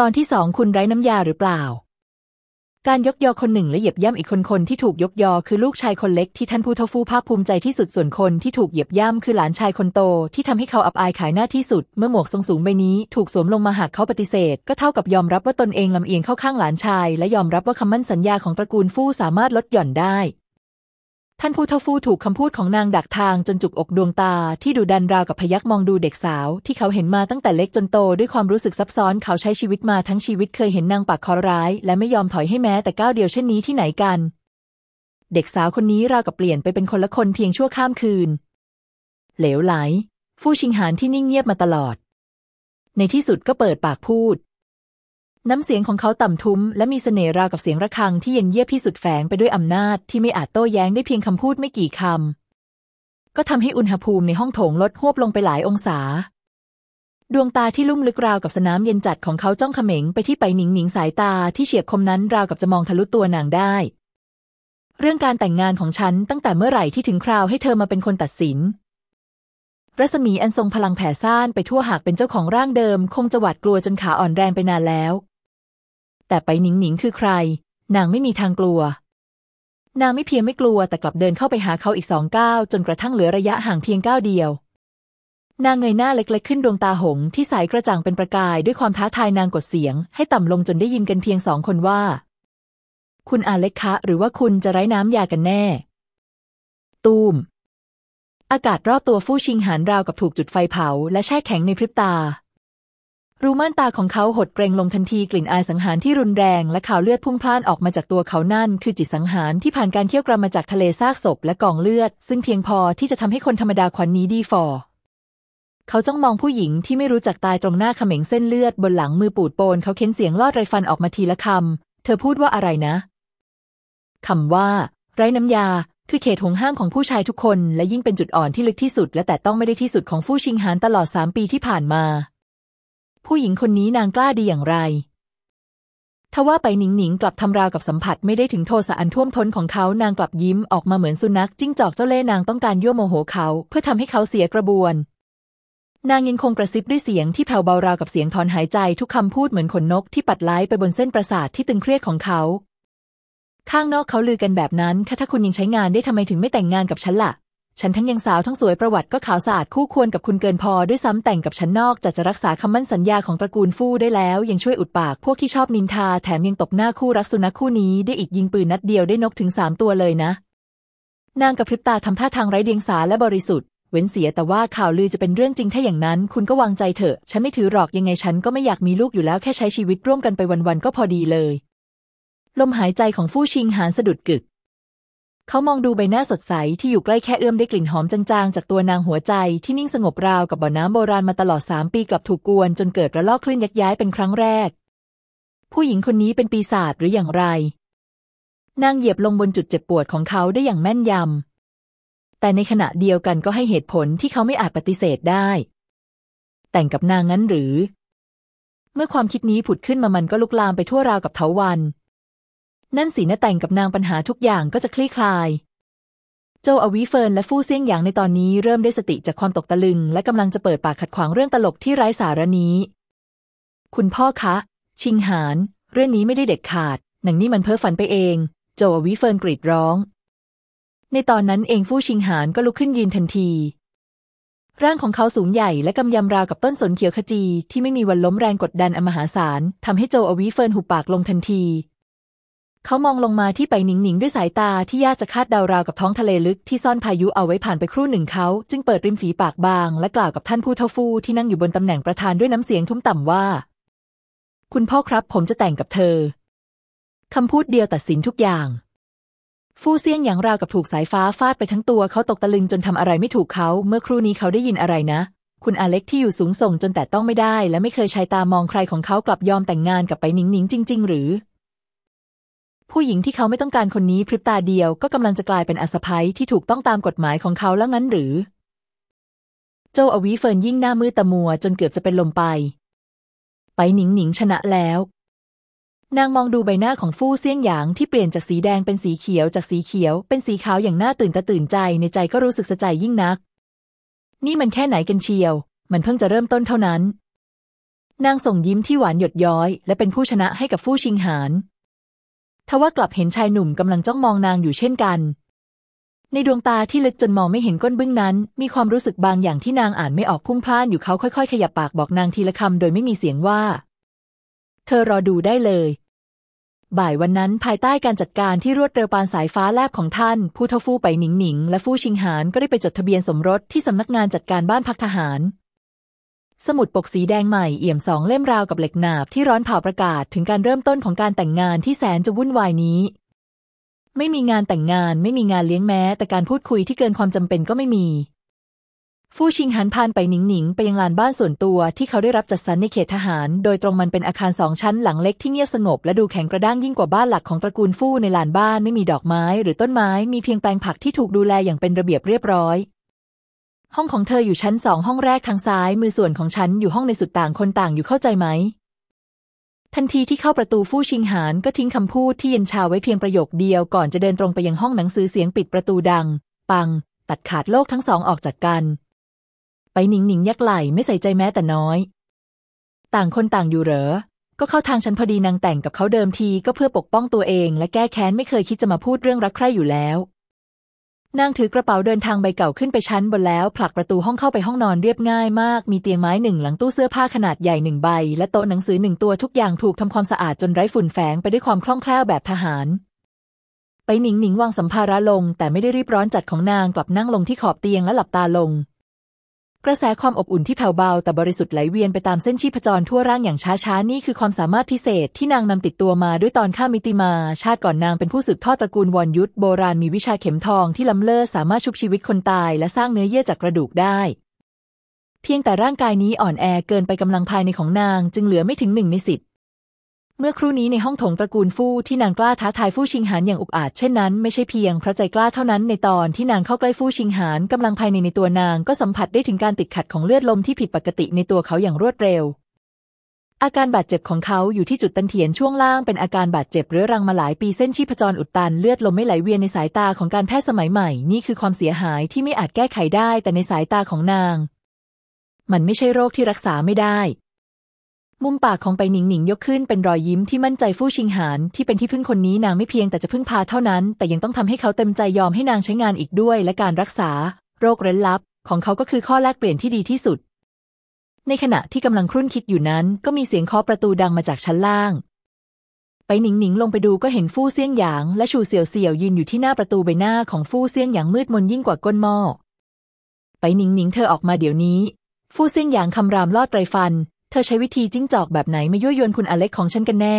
ตอนที่สองคุณไร้น้ำยาหรือเปล่า การยกยอคนหนึ่งและเหยียบย่ำอีกคนคนที่ถูกยกยอคือลูกชายคนเล็กที่ท่านผู้เฒ่าฟู่ภาคภูมิใจที่สุดส่วนคนที่ถูกเหยียบย่ำคือหลานชายคนโต ที่ทำให้เขาอับอายขายหน้าที่สุด เมื่อหมวกทรงสูงใบนี้ ถูกสวมลงมาหากเขาปฏิเสธ ก็เท่ากับยอมรับว่าตนเองลำเอียงเข้าข้างหลานชาย และยอมรับว่าคำมั่นสัญญาของตระกูลฟู่สามารถลดหย่อนได้ ท่านผู้เฒ่าฟู่ถูกคำพูดของนางดักทางจนจุกอกดวงตาที่ดูดันราวกับพยักมองดูเด็กสาว ที่เขาเห็นมาตั้งแต่เล็กจนโตด้วยความรู้สึกซับซ้อนเขาใช้ชีวิตมาทั้งชีวิตเคยเห็นนางปากคอร้าย และไม่ยอมถอยให้แม้แต่ก้าวเดียวเช่นนี้ที่ไหนกัน เด็กสาวคนนี้ราวกับเปลี่ยนไปเป็นคนละคนเพียงชั่วข้ามคืน เหลวไหล ฟู่ชิงหานที่นิ่งเงียบมาตลอด ในที่สุดก็เปิดปากพูด น้ำเสียงของเขาต่ำทุ้มและมีเสน่ห์ราวกับเสียงระฆังที่เย็นเยียบที่สุดแฝงไปด้วยอำนาจที่ไม่อาจโต้แย้งได้เพียงคำพูดไม่กี่คำ ก็ทำให้อุณหภูมิในห้องโถงลดหวบลงไปหลายองศา ดวงตาที่ลุ่มลึกราวกับสนามเย็นจัดของเขาจ้องเขม็งไปที่ไปหนิงหนิงสายตาที่เฉียบคมนั้นราวกับจะมองทะลุตัวนางได้ เรื่องการแต่งงานของฉันตั้งแต่เมื่อไหร่ที่ถึงคราวให้เธอมาเป็นคนตัดสินรัศมีอันทรงพลังแผ่ซ่านไปทั่วหากเป็นเจ้าของร่างเดิม คงจะหวาดกลัวจนขาอ่อนแรงไปนานแล้ว แต่ไปหนิงหนิงคือใคร นางไม่มีทางกลัว นางไม่เพียงไม่กลัวแต่กลับเดินเข้าไปหาเขาอีกสองก้าวจนกระทั่งเหลือระยะห่างเพียงก้าวเดียวนางเงยหน้าเล็กๆขึ้นดวงตาหงที่ใสกระจ่างเป็นประกายด้วยความท้าทายนางกดเสียง ให้ต่ำลงจนได้ยินกันเพียงสองคนว่า คุณอาเล็กคะ หรือว่าคุณจะไร้น้ำยากันแน่ ตูม อากาศรอบตัวฟู่ชิงหานราวกับถูกจุดไฟเผา และแช่แข็งในพริบตา รูม่านตาของเขาหดเกรงลงทันทีกลิ่นอายสังหารที่รุนแรงและข่าวเลือดพุ่งพล่านออกมาจากตัวเขานั่น คือจิตสังหารที่ผ่านการเที่ยวกรำมาจากทะเลซากศพและกองเลือด ซึ่งเพียงพอที่จะทำให้คนธรรมดาควันนี้ดีฟอเขาจ้องมองผู้หญิงที่ไม่รู้จักตายตรงหน้าเขม็งเส้นเลือดบนหลังมือปูดโปนเขาเค้นเสียงลอดไรฟันออกมาทีละคำ เธอพูดว่าอะไรนะคำว่า ไร้น้ำยา คือเขตห่วงห้ามของผู้ชายทุกคน และยิ่งเป็นจุดอ่อนที่ลึกที่สุด และแต่ต้องไม่ได้ที่สุดของฟู่ชิงหานตลอดสามปีที่ผ่านมา ผู้หญิงคนนี้นางกล้าดีอย่างไร ทว่าไปหนิงหนิงกลับทำราวกับสัมผัสไม่ได้ถึงโทสะอันท่วมท้นของเขานางกลับยิ้มออกมาเหมือนสุนัขจิ้งจอกเจ้าเล่นางต้องการยั่วโมโหเขา เพื่อทำให้เขาเสียกระบวน นางยังคงกระซิบด้วยเสียงที่แผ่วเบาราวกับเสียงถอนหายใจทุกคำพูดเหมือนขนนกที่ปัดไล้ไปบนเส้นประสาทที่ตึงเครียดของเขาข้างนอกเขาลือกันแบบนั้น ถ้าคุณยังใช้งานได้ทำไมถึงไม่แต่งงานกับฉันละ่ะ ฉันทั้งยังสาวทั้งสวยประวัติก็ขาวสะอาดคู่ควรกับคุณเกินพอด้วยซ้ำแต่งกับฉันนอกจากจะรักษาคำมั่นสัญญาของตระกูลฟู่ได้แล้ว ยังช่วยอุดปากพวกที่ชอบนินทา แถมยังตบหน้าคู่รักสุนัขคู่นี้ได้อีกยิงปืนนัดเดียวได้นกถึงสามตัวเลยนะ นางกับพริบตาทำท่าทางไร้เดียงสาและบริสุทธิ์เว้นเสียแต่ว่าข่าวลือจะเป็นเรื่องจริงถ้าอย่างนั้น คุณก็วางใจเถอะ ฉันไม่ถือหรอกยังไงฉันก็ไม่อยากมีลูกอยู่แล้วแค่ใช้ชีวิตร่วมกันไปวันๆก็พอดีเลย ลมหายใจของฟู่ชิงหานสะดุดกึก เขามองดูใบหน้าสดใสที่อยู่ใกล้แค่เอื้อมได้กลิ่นหอมจางๆ จากตัวนางหัวใจที่นิ่งสงบราวกับบ่อน้ำโบราณมาตลอดสามปีกลับถูกกวนจนเกิดระลอกคลื่นยักย้ายเป็นครั้งแรก ผู้หญิงคนนี้เป็นปีศาจหรืออย่างไร นางเหยียบลงบนจุดเจ็บปวดของเขาได้อย่างแม่นยำ แต่ในขณะเดียวกันก็ให้เหตุผลที่เขาไม่อาจปฏิเสธได้ แต่งกับนางงั้นหรือ เมื่อความคิดนี้ผุดขึ้นมามันก็ลุกลามไปทั่วราวกับเถาวัน นั่นสีหน้าแต่งกับนางปัญหาทุกอย่างก็จะคลี่คลาย โจอวีเฟินและฟู่เซียงหยางในตอนนี้เริ่มได้สติจากความตกตะลึง และกำลังจะเปิดปากขัดขวางเรื่องตลกที่ไร้สาระนี้ คุณพ่อคะ ชิงหาน เรื่องนี้ไม่ได้เด็ดขาด หนังนี่มันเพ้อฝันไปเอง โจอวีเฟินกรีดร้อง ในตอนนั้นเองฟู่ชิงหานก็ลุกขึ้นยืนทันทีร่างของเขาสูงใหญ่และกำยำราวกับต้นสนเขียวขจีที่ไม่มีวันล้มแรงกดดันอมหาศาลทำให้โจอวีเฟินหุบปากลงทันที เขามองลงมาที่ไปหนิงหนิงด้วยสายตาที่ยากจะคาดเดาราวกับท้องทะเลลึกที่ซ่อนพายุเอาไว้ผ่านไปครู่หนึ่งเขาจึงเปิดริมฝีปากบาง และกล่าวกับท่านผู้เฒ่าฟู่ที่นั่งอยู่บนตำแหน่งประธานด้วยน้ำเสียงทุ้มต่ำว่า คุณพ่อครับผมจะแต่งกับเธอคำพูดเดียวตัดสินทุกอย่าง ฟู่เซียงอย่างราวกับถูกสายฟ้าฟาดไปทั้งตัวเขาตกตะลึงจนทำอะไรไม่ถูกเขา เมื่อครู่นี้เขาได้ยินอะไรนะ คุณอาเล็กที่อยู่สูงส่งจนแต่ต้องไม่ได้ และไม่เคยใช้ตามองใครของเขากลับยอมแต่งงานกับไปหนิงหนิงจริง ๆ หรือ ผู้หญิงที่เขาไม่ต้องการคนนี้พริบตาเดียวก็กำลังจะกลายเป็นอาสะพ้ยที่ถูกต้องตามกฎหมายของเขาแล้วงั้นหรือ โจอวีเฟินยิ่งหน้ามืดตะมัวจนเกือบจะเป็นลมไป ไปหนิงหนิงชนะแล้ว นางมองดูใบหน้าของฟู่เซี่ยงหยางที่เปลี่ยนจากสีแดงเป็นสีเขียวจากสีเขียว เป็นสีขาวอย่างน่าตื่นตาตื่นใจในใจก็รู้สึกสะใจยิ่งนัก นี่มันแค่ไหนกันเชียว มันเพิ่งจะเริ่มต้นเท่านั้น นางส่งยิ้มที่หวานหยดย้อย และเป็นผู้ชนะให้กับฟู่ชิงหาน ทว่ากลับเห็นชายหนุ่มกำลังจ้องมองนางอยู่เช่นกัน ในดวงตาที่ลึกจนมองไม่เห็นก้นบึ้งนั้น มีความรู้สึกบางอย่างที่นางอ่านไม่ออกพุ่งพล่านอยู่เขาค่อยๆ ขยับปากบอกนางทีละคำโดยไม่มีเสียงว่า เธอรอดูได้เลย บ่ายวันนั้นภายใต้การจัดการที่รวดเร็วปานสายฟ้าแลบของท่าน ผู้เท่าฟู่ไปหนิงหนิงและฟู่ชิงหานก็ได้ไปจดทะเบียนสมรสที่สำนักงานจัดการบ้านพักทหาร สมุดปกสีแดงใหม่เอี่ยมสองเล่มราวกับเหล็กหนาบที่ร้อนเผาประกาศถึงการเริ่มต้นของการแต่งงานที่แสนจะวุ่นวายนี้ ไม่มีงานแต่งงานไม่มีงานเลี้ยงแม้ แต่การพูดคุยที่เกินความจำเป็นก็ไม่มี ฟู่ชิงหันพานไปหนิงหนิงไปยังลานบ้านส่วนตัวที่เขาได้รับจัดสรรในเขตทหาร โดยตรงมันเป็นอาคารสองชั้นหลังเล็กที่เงียบสงบและดูแข็งกระด้างยิ่งกว่าบ้านหลักของตระกูลฟู่ในลานบ้านไม่มีดอกไม้ หรือต้นไม้มีเพียงแปลงผักที่ถูกดูแลอย่างเป็นระเบียบเรียบร้อย ห้องของเธออยู่ชั้นสองห้องแรกทางซ้ายมือส่วนของฉันอยู่ห้องในสุดต่างคนต่างอยู่เข้าใจไหม ทันทีที่เข้าประตูฟู่ชิงหานก็ทิ้งคำพูดที่เย็นชาไว้เพียงประโยคเดียวก่อนจะเดินตรงไปยังห้องหนังสือเสียงปิดประตูดัง ปัง ตัดขาดโลกทั้งสองออกจากกัน ไปหนิงหนิงยักไหลไม่ใส่ใจแม้แต่น้อย ต่างคนต่างอยู่เหรอ ก็เข้าทางฉันพอดีนางแต่งกับเขาเดิมทีก็เพื่อปกป้องตัวเอง และแก้แค้นไม่เคยคิดจะมาพูดเรื่องรักใคร่อยู่แล้ว นางถือกระเป๋าเดินทางใบเก่าขึ้นไปชั้นบนแล้ว ผลักประตูห้องเข้าไปห้องนอนเรียบง่ายมาก มีเตียงไม้หนึ่งหลังตู้เสื้อผ้าขนาดใหญ่หนึ่งใบ และโต๊ะหนังสือหนึ่งตัวทุกอย่างถูกทำความสะอาดจนไร้ฝุ่นแฝงไปด้วยความคล่องแคล่วแบบทหาร ไปหนิงหนิงวางสัมภาระลง แต่ไม่ได้รีบร้อนจัดของนางกลับนั่งลงที่ขอบเตียงและหลับตาลง กระแสความอบอุ่นที่แผ่วเบาแต่บริสุทธิ์ไหลเวียนไปตามเส้นชีพจรทั่วร่างอย่างช้าๆ นี่คือความสามารถพิเศษที่นางนำติดตัวมาด้วยตอนข้ามมิติมา ชาติก่อนนางเป็นผู้สืบทอดตระกูลวอนยุทธโบราณมีวิชาเข็มทองที่ล้ำเลิศสามารถชุบชีวิตคนตายและสร้างเนื้อเยื่อจากกระดูกได้ เพียงแต่ร่างกายนี้อ่อนแอเกินไปกำลังภายในของนางจึงเหลือไม่ถึงหนึ่งในสิบ เมื่อครู่นี้ในห้องโถงตระกูลฟู่ที่นางกล้าท้าทายฟู่ชิงหานอย่างอุกอาจเช่นนั้นไม่ใช่เพียงเพราะใจกล้าเท่านั้นในตอนที่นางเข้าใกล้ฟู่ชิงหานกำลังภายในในตัวนางก็สัมผัสได้ถึงการติดขัดของเลือดลมที่ผิดปกติในตัวเขาอย่างรวดเร็ว อาการบาดเจ็บของเขาอยู่ที่จุดตันเถียนช่วงล่างเป็นอาการบาดเจ็บเรื้อรังมาหลายปีเส้นชีพจรอุดตันเลือดลมไม่ไหลเวียนในสายตาของการแพทย์สมัยใหม่ นี่คือความเสียหายที่ไม่อาจแก้ไขได้แต่ในสายตาของนาง มันไม่ใช่โรคที่รักษาไม่ได้ มุมปากของไปหนิงหนิงยกขึ้นเป็นรอยยิ้มที่มั่นใจฟู่ชิงหานที่เป็นที่พึ่งคนนี้นางไม่เพียงแต่จะพึ่งพาเท่านั้น แต่ยังต้องทำให้เขาเต็มใจยอมให้นางใช้งานอีกด้วย และการรักษา โรคเร้นลับ ของเขาก็คือข้อแลกเปลี่ยนที่ดีที่สุด ในขณะที่กำลังครุ่นคิดอยู่นั้น ก็มีเสียงเคาะประตูดังมาจากชั้นล่าง ไปหนิงหนิงลงไปดูก็เห็นฟู่เซี่ยงหยาง และชูเสี่ยวเสี่ยวยืนอยู่ที่หน้าประตูใบหน้าของฟู่เซี่ยงหยางมืดมนยิ่งกว่าก้นหม้อไปหนิงหนิงเธอออกมาเดี๋ยวนี้ฟู่เซี่ยงหยางคำรามลอดไรฟัน ธอใช้วิธีจิ้งจอกแบบไหนมายั่วยวนคุณอเล็กของฉันกันแน่